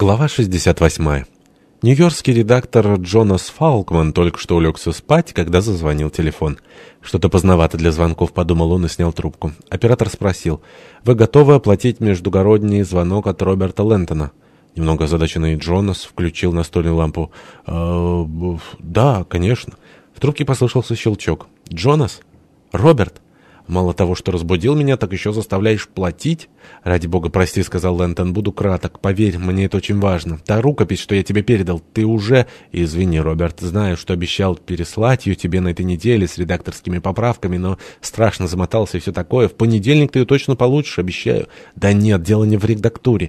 Глава 68. Нью-Йоркский редактор Джонас Фалкман только что улегся спать, когда зазвонил телефон. «Что-то поздновато для звонков», — подумал он и снял трубку. Оператор спросил, «Вы готовы оплатить междугородний звонок от Роберта Лэнтона?» Немного озадаченный Джонас включил настольную лампу. «Э, «Да, конечно». В трубке послышался щелчок. «Джонас? Роберт?» Мало того, что разбудил меня, так еще заставляешь платить? Ради бога, прости, сказал Лэнтон, буду краток. Поверь, мне это очень важно. Та рукопись, что я тебе передал, ты уже... Извини, Роберт, знаю, что обещал переслать ее тебе на этой неделе с редакторскими поправками, но страшно замотался и все такое. В понедельник ты ее точно получишь, обещаю. Да нет, дело не в редактуре.